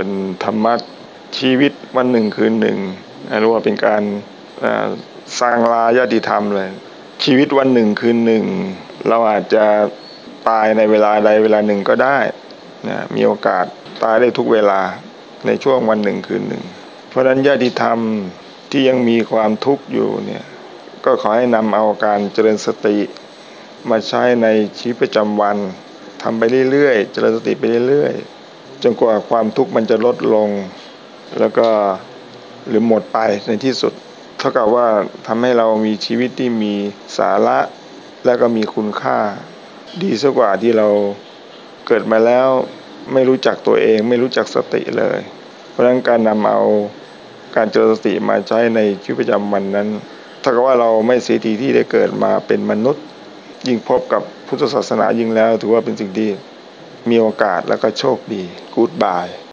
เป็นธรรมะชีวิตวันหนึ่งคืนหนึ่งเรียกว่าเป็นการสร้างลายติธรรมเลย ชีวิตวันหนึ่งคืนหนึ่ง เราอาจจะตายในเวลาใดเวลาหนึ่งก็ได้นะมีโอกาสตายได้ทุกเวลาในช่วงวันหนึ่งคืนหนึ่ง เพราะฉะนั้นญาติธรรมที่ยังมีความทุกข์อยู่เนี่ยก็ขอให้นำเอาการเจริญสติ มาใช้ในชีวิตประจำวันทำไปเรื่อยๆ เจริญสติไปเรื่อยๆ จนกว่าความทุกข์มันจะลดลง แล้วก็หรือหมดไปในที่สุด เท่ากับว่าทำให้เรามีชีวิตที่มีสาระ และก็มีคุณค่า ดีสักว่าที่เราเกิดมาแล้วไม่รู้จักตัวเองไม่รู้จักสติเลย เพราะฉะนั้นการนำเอาการเจริญสติมาใช้ในชีวิตประจำวันนั้นถ้ากับว่าเราไม่เสียทีที่ได้เกิดมาเป็นมนุษย์ ยิ่งพบกับพุทธศาสนายิ่งแล้ว ถือว่าเป็นสิ่งที่ มีโอกาสแล้วก็โชคดีกู๊ดบาย